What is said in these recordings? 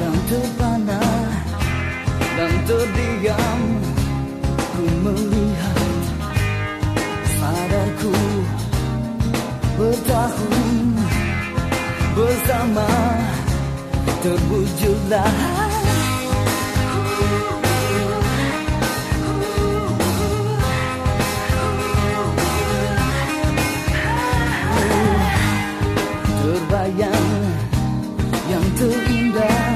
dan terpana dan terdiam ku melihat sadarku bertahun bersama terwujudlah bayang yang terindah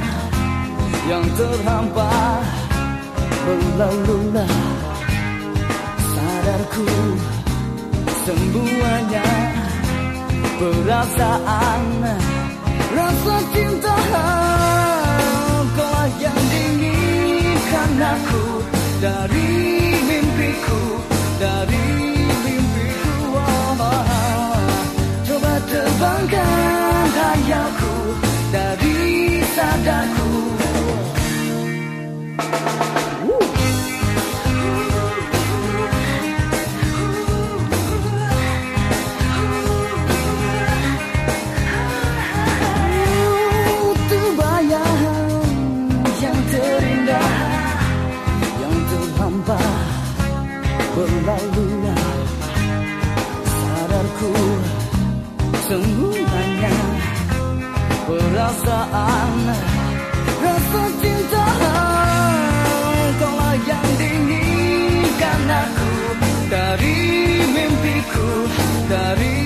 Yang terhampar berlalulah. Sadarku semuanya Perasaan Rasa cinta Kau yang dinginkan aku Dari mimpiku Dari semuanya perasaan rasa cinta kaulah yang dinginkan aku dari mimpiku dari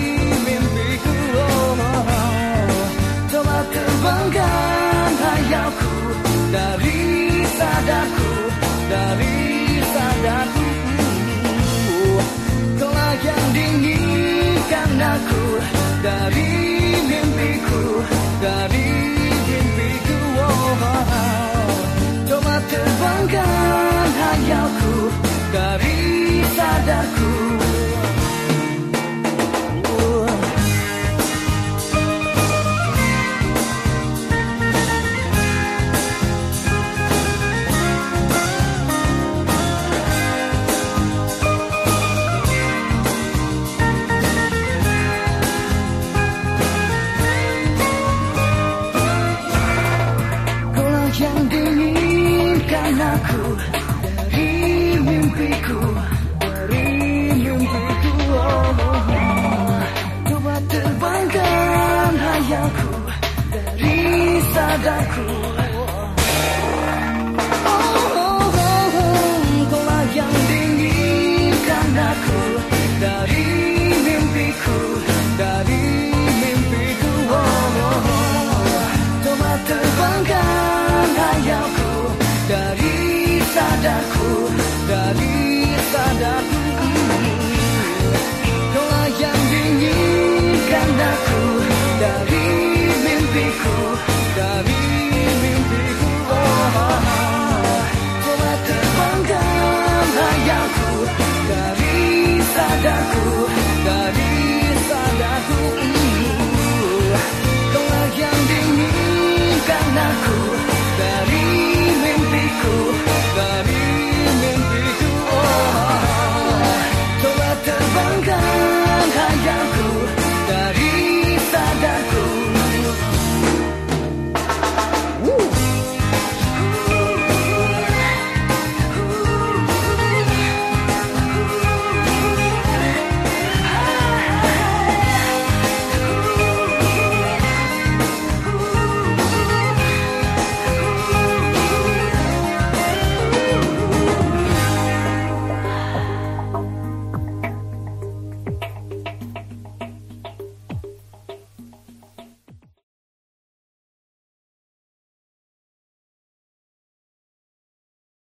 mimpiku oh, oh. coba terbangkan hayalku dari sadarku dari sadarku yang dinginkan aku dari dinginkan aku you.